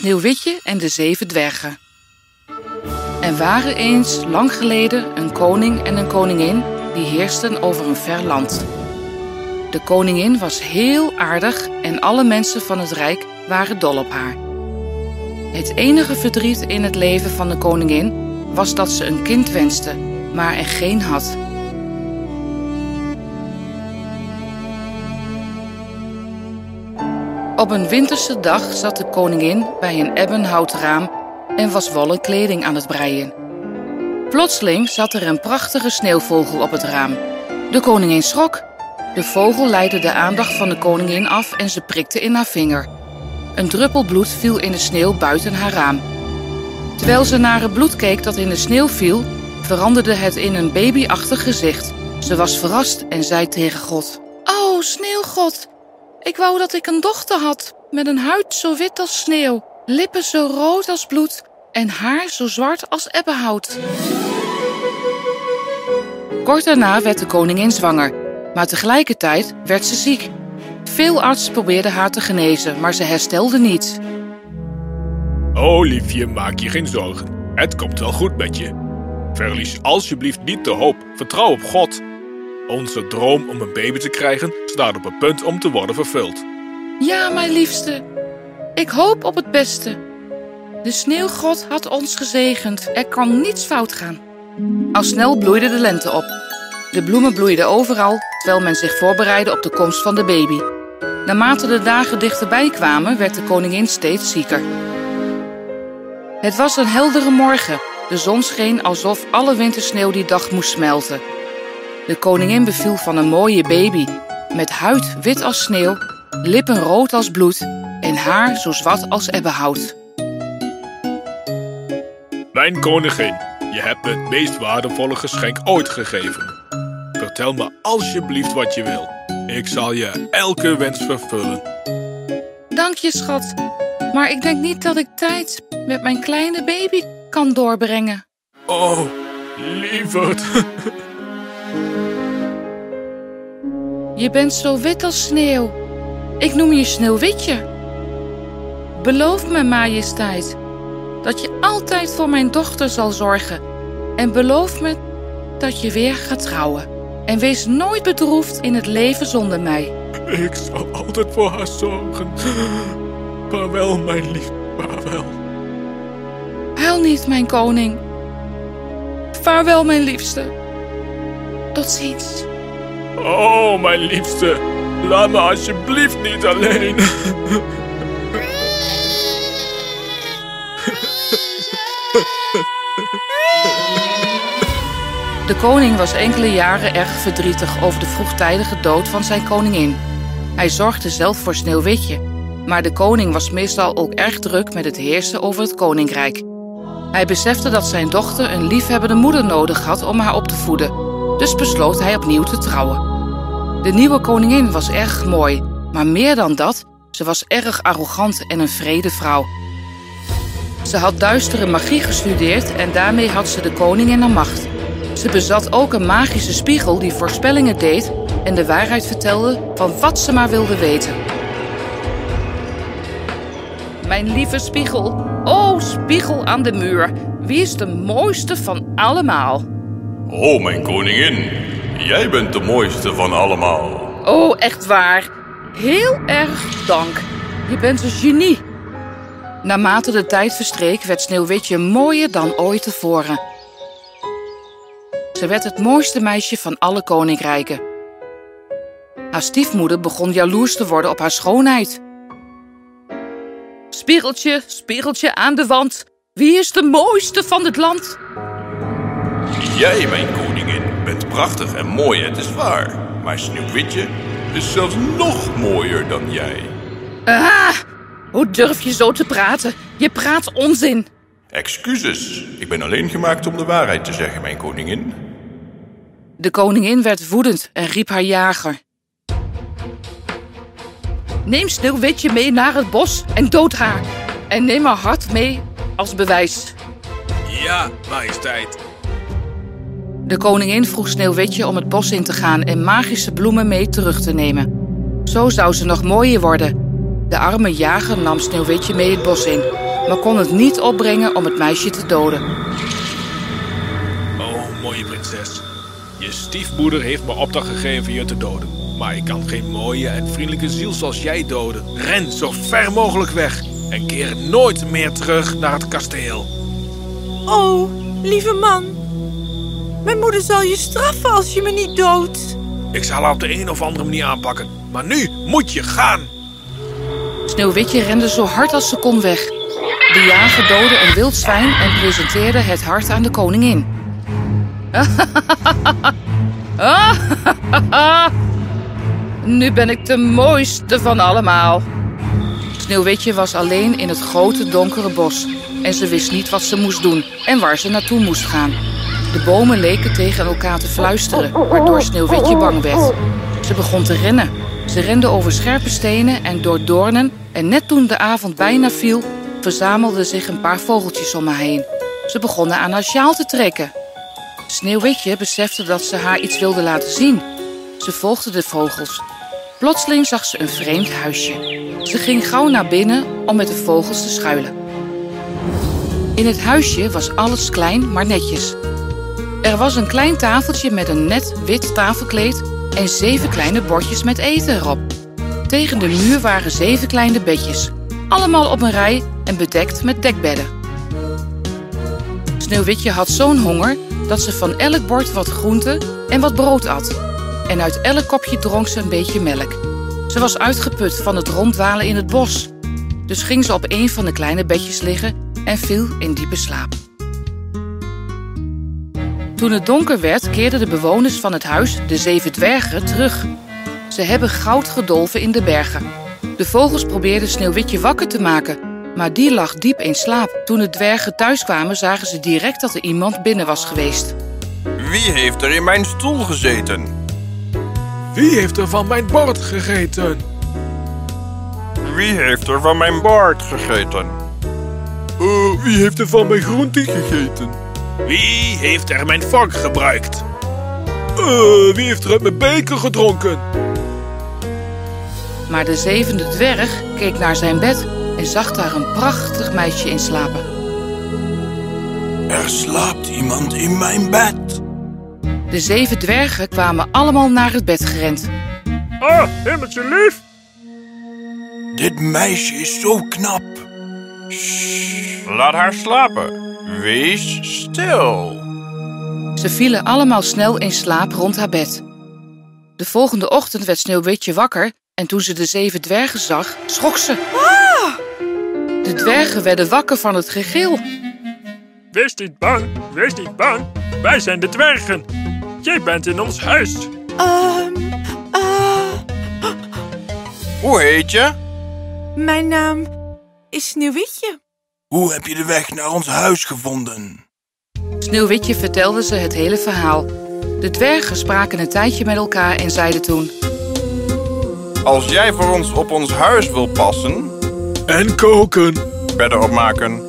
Sneeuwwitje en de Zeven Dwergen. Er waren eens, lang geleden, een koning en een koningin die heersten over een ver land. De koningin was heel aardig en alle mensen van het rijk waren dol op haar. Het enige verdriet in het leven van de koningin was dat ze een kind wenste, maar er geen had. Op een winterse dag zat de koningin bij een ebbenhout raam en was wollen kleding aan het breien. Plotseling zat er een prachtige sneeuwvogel op het raam. De koningin schrok. De vogel leidde de aandacht van de koningin af en ze prikte in haar vinger. Een druppel bloed viel in de sneeuw buiten haar raam. Terwijl ze naar het bloed keek dat in de sneeuw viel, veranderde het in een babyachtig gezicht. Ze was verrast en zei tegen God: Oh, sneeuwgod, ik wou dat ik een dochter had, met een huid zo wit als sneeuw, lippen zo rood als bloed en haar zo zwart als ebbenhout. Kort daarna werd de koningin zwanger, maar tegelijkertijd werd ze ziek. Veel artsen probeerden haar te genezen, maar ze herstelde niet. Oh, liefje, maak je geen zorgen. Het komt wel goed met je. Verlies alsjeblieft niet de hoop. Vertrouw op God. Onze droom om een baby te krijgen staat op het punt om te worden vervuld. Ja, mijn liefste, ik hoop op het beste. De sneeuwgod had ons gezegend. Er kan niets fout gaan. Al snel bloeide de lente op. De bloemen bloeiden overal, terwijl men zich voorbereidde op de komst van de baby. Naarmate de dagen dichterbij kwamen, werd de koningin steeds zieker. Het was een heldere morgen. De zon scheen alsof alle wintersneeuw die dag moest smelten. De koningin beviel van een mooie baby, met huid wit als sneeuw, lippen rood als bloed en haar zo zwart als ebbenhout. Mijn koningin, je hebt me het meest waardevolle geschenk ooit gegeven. Vertel me alsjeblieft wat je wil. Ik zal je elke wens vervullen. Dank je, schat. Maar ik denk niet dat ik tijd met mijn kleine baby kan doorbrengen. Oh, lieverd. Je bent zo wit als sneeuw. Ik noem je Sneeuwwitje. Beloof me, majesteit, dat je altijd voor mijn dochter zal zorgen. En beloof me dat je weer gaat trouwen. En wees nooit bedroefd in het leven zonder mij. Ik zal altijd voor haar zorgen. Vaarwel, mijn lief, vaarwel. Huil niet, mijn koning. Vaarwel, mijn liefste. Tot ziens. Oh, mijn liefste, laat me alsjeblieft niet alleen. De koning was enkele jaren erg verdrietig over de vroegtijdige dood van zijn koningin. Hij zorgde zelf voor Sneeuwwitje, maar de koning was meestal ook erg druk met het heersen over het koninkrijk. Hij besefte dat zijn dochter een liefhebbende moeder nodig had om haar op te voeden, dus besloot hij opnieuw te trouwen. De nieuwe koningin was erg mooi, maar meer dan dat, ze was erg arrogant en een vrede vrouw. Ze had duistere magie gestudeerd en daarmee had ze de koning in haar macht. Ze bezat ook een magische spiegel die voorspellingen deed en de waarheid vertelde van wat ze maar wilde weten. Mijn lieve spiegel, o spiegel aan de muur, wie is de mooiste van allemaal? Oh, mijn koningin, jij bent de mooiste van allemaal. Oh, echt waar. Heel erg dank. Je bent een genie. Naarmate de tijd verstreek, werd Sneeuwwitje mooier dan ooit tevoren. Ze werd het mooiste meisje van alle koninkrijken. Haar stiefmoeder begon jaloers te worden op haar schoonheid. Spiegeltje, spiegeltje aan de wand. Wie is de mooiste van het land? Jij, mijn koningin, bent prachtig en mooi, het is waar. Maar Sneeuwwitje is zelfs nog mooier dan jij. Ah, hoe durf je zo te praten? Je praat onzin. Excuses, ik ben alleen gemaakt om de waarheid te zeggen, mijn koningin. De koningin werd woedend en riep haar jager. Neem Sneeuwwitje mee naar het bos en dood haar. En neem haar hart mee als bewijs. Ja, majesteit. De koningin vroeg Sneeuwwitje om het bos in te gaan en magische bloemen mee terug te nemen. Zo zou ze nog mooier worden. De arme jager nam Sneeuwwitje mee het bos in. maar kon het niet opbrengen om het meisje te doden. Oh, mooie prinses. Je stiefmoeder heeft me opdracht gegeven je te doden. Maar ik kan geen mooie en vriendelijke ziel zoals jij doden. Ren zo ver mogelijk weg en keer nooit meer terug naar het kasteel. Oh, lieve man. Mijn moeder zal je straffen als je me niet doodt. Ik zal haar op de een of andere manier aanpakken. Maar nu moet je gaan. Sneeuwwitje rende zo hard als ze kon weg. De jager doodde een wild zwijn en presenteerde het hart aan de koningin. nu ben ik de mooiste van allemaal. Sneeuwwitje was alleen in het grote donkere bos en ze wist niet wat ze moest doen en waar ze naartoe moest gaan. De bomen leken tegen elkaar te fluisteren, waardoor Sneeuwwitje bang werd. Ze begon te rennen. Ze rende over scherpe stenen en door doornen en net toen de avond bijna viel, verzamelden zich een paar vogeltjes om haar heen. Ze begonnen aan haar sjaal te trekken. Sneeuwwitje besefte dat ze haar iets wilde laten zien. Ze volgde de vogels. Plotseling zag ze een vreemd huisje. Ze ging gauw naar binnen om met de vogels te schuilen. In het huisje was alles klein, maar netjes. Er was een klein tafeltje met een net wit tafelkleed en zeven kleine bordjes met eten erop. Tegen de muur waren zeven kleine bedjes, allemaal op een rij en bedekt met dekbedden. Sneeuwwitje had zo'n honger dat ze van elk bord wat groente en wat brood at. En uit elk kopje dronk ze een beetje melk. Ze was uitgeput van het rondwalen in het bos. Dus ging ze op een van de kleine bedjes liggen en viel in diepe slaap. Toen het donker werd, keerden de bewoners van het huis, de zeven dwergen, terug. Ze hebben goud gedolven in de bergen. De vogels probeerden Sneeuwwitje wakker te maken, maar die lag diep in slaap. Toen de dwergen thuiskwamen, zagen ze direct dat er iemand binnen was geweest. Wie heeft er in mijn stoel gezeten? Wie heeft er van mijn bord gegeten? Wie heeft er van mijn bord gegeten? Uh, wie heeft er van mijn groente gegeten? Wie heeft er mijn vork gebruikt? Uh, wie heeft er uit mijn beker gedronken? Maar de zevende dwerg keek naar zijn bed en zag daar een prachtig meisje in slapen. Er slaapt iemand in mijn bed. De zeven dwergen kwamen allemaal naar het bed gerend. Ah, hemmeltje lief! Dit meisje is zo knap. Shh, laat haar slapen. Wees stil. Ze vielen allemaal snel in slaap rond haar bed. De volgende ochtend werd Sneeuwwitje wakker en toen ze de zeven dwergen zag, schrok ze. De dwergen werden wakker van het gegil. Wees niet bang, wees niet bang. Wij zijn de dwergen. Jij bent in ons huis. Ehm, eh, Hoe heet je? mijn naam is Sneeuwwitje. Hoe heb je de weg naar ons huis gevonden? Sneeuwwitje vertelde ze het hele verhaal. De dwergen spraken een tijdje met elkaar en zeiden toen... Als jij voor ons op ons huis wil passen, En koken. bedden opmaken,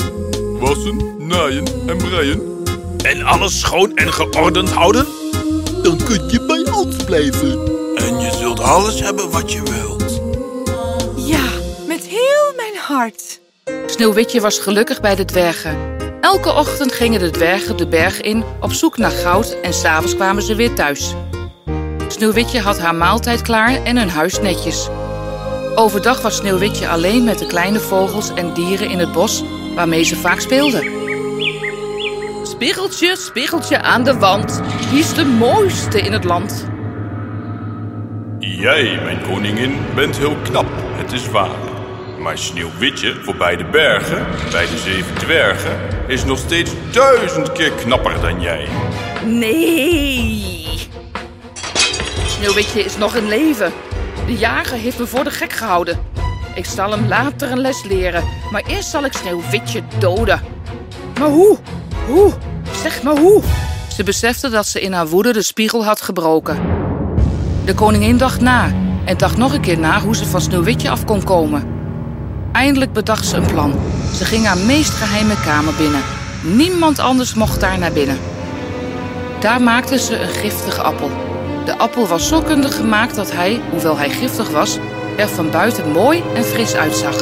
wassen, naaien en breien, En alles schoon en geordend houden? Dan kun je bij ons blijven. en je zult alles hebben wat je wilt. Ja, met heel mijn hart. Sneeuwwitje was gelukkig bij de dwergen. Elke ochtend gingen de dwergen de berg in op zoek naar goud en s'avonds kwamen ze weer thuis. Sneeuwwitje had haar maaltijd klaar en hun huis netjes. Overdag was Sneeuwwitje alleen met de kleine vogels en dieren in het bos waarmee ze vaak speelde. Spiegeltje, spiegeltje aan de wand, wie is de mooiste in het land? Jij, mijn koningin, bent heel knap, het is waar. Maar Sneeuwwitje voorbij de bergen, bij de zeven dwergen, is nog steeds duizend keer knapper dan jij. Nee! Sneeuwwitje is nog in leven. De jager heeft me voor de gek gehouden. Ik zal hem later een les leren, maar eerst zal ik Sneeuwwitje doden. Maar hoe? Hoe? Zeg maar hoe? Ze besefte dat ze in haar woede de spiegel had gebroken. De koningin dacht na en dacht nog een keer na hoe ze van Sneeuwwitje af kon komen. Eindelijk bedacht ze een plan. Ze ging haar meest geheime kamer binnen. Niemand anders mocht daar naar binnen. Daar maakte ze een giftige appel. De appel was zo kundig gemaakt dat hij, hoewel hij giftig was, er van buiten mooi en fris uitzag.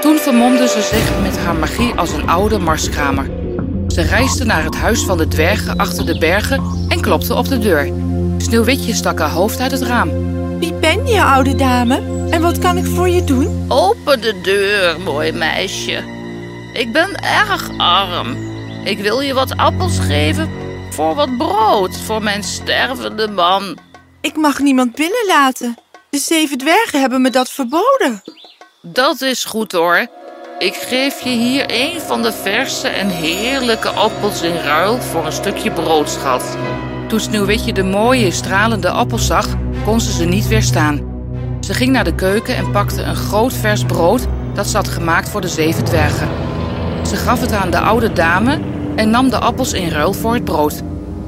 Toen vermomde ze zich met haar magie als een oude marskramer. Ze reisde naar het huis van de dwergen achter de bergen en klopte op de deur. Sneeuwwitje stak haar hoofd uit het raam. Wie ben je, oude dame? En wat kan ik voor je doen? Open de deur, mooi meisje. Ik ben erg arm. Ik wil je wat appels geven voor wat brood voor mijn stervende man. Ik mag niemand binnenlaten. De zeven dwergen hebben me dat verboden. Dat is goed hoor. Ik geef je hier een van de verse en heerlijke appels in ruil voor een stukje broodschat. Toen Sneeuwwitje de mooie, stralende appels zag, kon ze ze niet weerstaan. Ze ging naar de keuken en pakte een groot vers brood dat ze had gemaakt voor de zeven dwergen. Ze gaf het aan de oude dame en nam de appels in ruil voor het brood.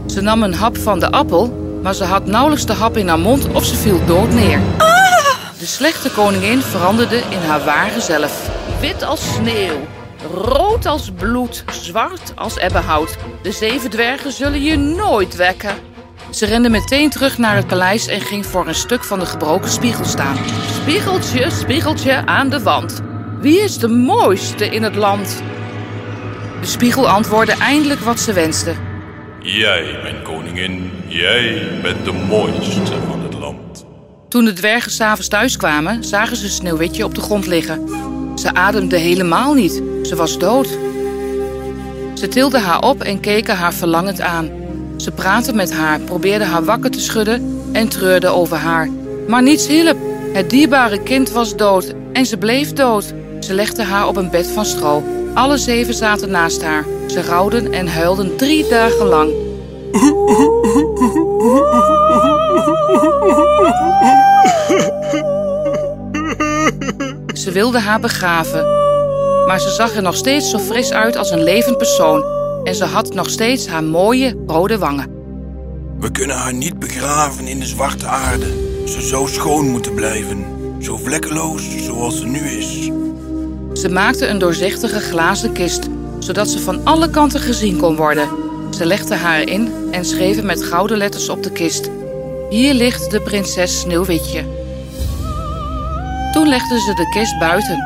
Ze nam een hap van de appel, maar ze had nauwelijks de hap in haar mond of ze viel dood neer. De slechte koningin veranderde in haar ware zelf. Wit als sneeuw, rood als bloed, zwart als ebbenhout. De zeven dwergen zullen je nooit wekken. Ze rende meteen terug naar het paleis en ging voor een stuk van de gebroken spiegel staan. Spiegeltje, spiegeltje aan de wand. Wie is de mooiste in het land? De spiegel antwoordde eindelijk wat ze wenste. Jij, mijn koningin, jij bent de mooiste van het land. Toen de dwergen s'avonds thuis kwamen, zagen ze Sneeuwwitje op de grond liggen. Ze ademde helemaal niet. Ze was dood. Ze tilden haar op en keken haar verlangend aan. Ze praatten met haar, probeerden haar wakker te schudden en treurden over haar. Maar niets hielp. Het dierbare kind was dood en ze bleef dood. Ze legden haar op een bed van stro. Alle zeven zaten naast haar. Ze rouwden en huilden drie dagen lang. Ze wilden haar begraven, maar ze zag er nog steeds zo fris uit als een levend persoon en ze had nog steeds haar mooie rode wangen. We kunnen haar niet begraven in de zwarte aarde. Ze zou schoon moeten blijven. Zo vlekkeloos zoals ze nu is. Ze maakte een doorzichtige glazen kist, zodat ze van alle kanten gezien kon worden. Ze legde haar in en schreven met gouden letters op de kist. Hier ligt de prinses Sneeuwwitje. Toen legden ze de kist buiten.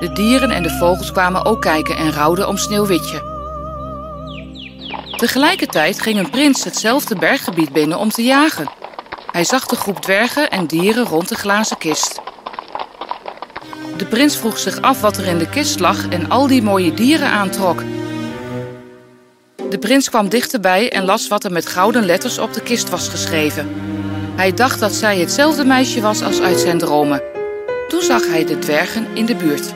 De dieren en de vogels kwamen ook kijken en rouwden om Sneeuwwitje. Tegelijkertijd ging een prins hetzelfde berggebied binnen om te jagen. Hij zag de groep dwergen en dieren rond de glazen kist. De prins vroeg zich af wat er in de kist lag en al die mooie dieren aantrok. De prins kwam dichterbij en las wat er met gouden letters op de kist was geschreven. Hij dacht dat zij hetzelfde meisje was als uit zijn dromen. Toen zag hij de dwergen in de buurt.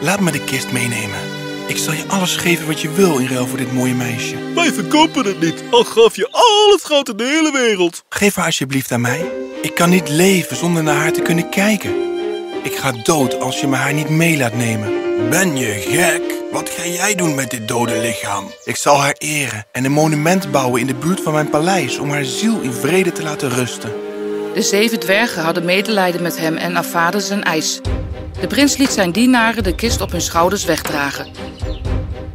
Laat me de kist meenemen. Ik zal je alles geven wat je wil in ruil voor dit mooie meisje. Wij verkopen het niet, al gaf je al het goud in de hele wereld. Geef haar alsjeblieft aan mij. Ik kan niet leven zonder naar haar te kunnen kijken. Ik ga dood als je me haar niet mee laat nemen. Ben je gek? Wat ga jij doen met dit dode lichaam? Ik zal haar eren en een monument bouwen in de buurt van mijn paleis om haar ziel in vrede te laten rusten. De zeven dwergen hadden medelijden met hem en afvaarden zijn eis. De prins liet zijn dienaren de kist op hun schouders wegdragen.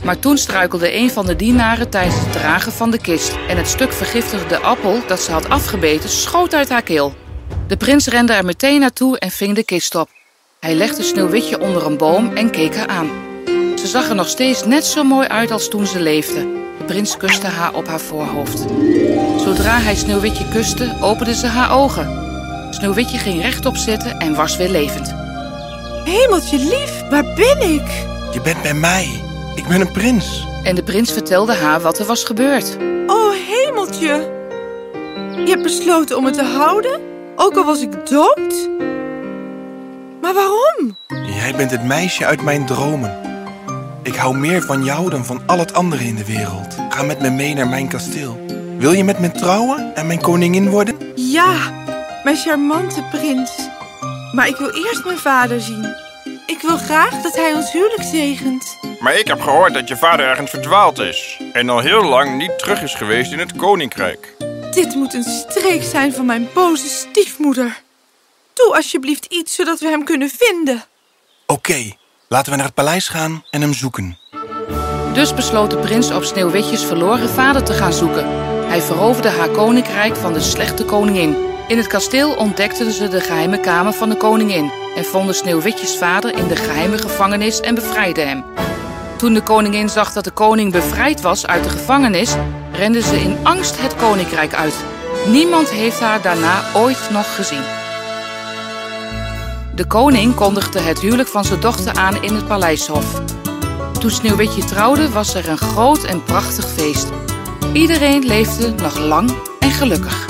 Maar toen struikelde een van de dienaren tijdens het dragen van de kist en het stuk vergiftigde appel dat ze had afgebeten schoot uit haar keel. De prins rende er meteen naartoe en ving de kist op. Hij legde Sneeuwwitje onder een boom en keek haar aan. Ze zag er nog steeds net zo mooi uit als toen ze leefde. De prins kuste haar op haar voorhoofd. Zodra hij Sneeuwwitje kuste, opende ze haar ogen. Sneeuwwitje ging rechtop zitten en was weer levend. Hemeltje lief, waar ben ik? Je bent bij mij. Ik ben een prins. En de prins vertelde haar wat er was gebeurd. Oh, hemeltje. Je hebt besloten om me te houden, ook al was ik dood? Maar waarom? Jij bent het meisje uit mijn dromen. Ik hou meer van jou dan van al het andere in de wereld. Ga met me mee naar mijn kasteel. Wil je met me trouwen en mijn koningin worden? Ja, mijn charmante prins. Maar ik wil eerst mijn vader zien. Ik wil graag dat hij ons huwelijk zegent. Maar ik heb gehoord dat je vader ergens verdwaald is. En al heel lang niet terug is geweest in het koninkrijk. Dit moet een streek zijn van mijn boze stiefmoeder. Doe alsjeblieft iets zodat we hem kunnen vinden. Oké, laten we naar het paleis gaan en hem zoeken. Dus besloot de prins op Sneeuwwitjes verloren vader te gaan zoeken. Hij veroverde haar koninkrijk van de slechte koningin. In het kasteel ontdekten ze de geheime kamer van de koningin. en vonden Sneeuwwitjes vader in de geheime gevangenis en bevrijdden hem. Toen de koningin zag dat de koning bevrijd was uit de gevangenis, rende ze in angst het koninkrijk uit. Niemand heeft haar daarna ooit nog gezien. De koning kondigde het huwelijk van zijn dochter aan in het paleishof. Toen Sneeuwwitje trouwde was er een groot en prachtig feest. Iedereen leefde nog lang en gelukkig.